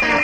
Mother.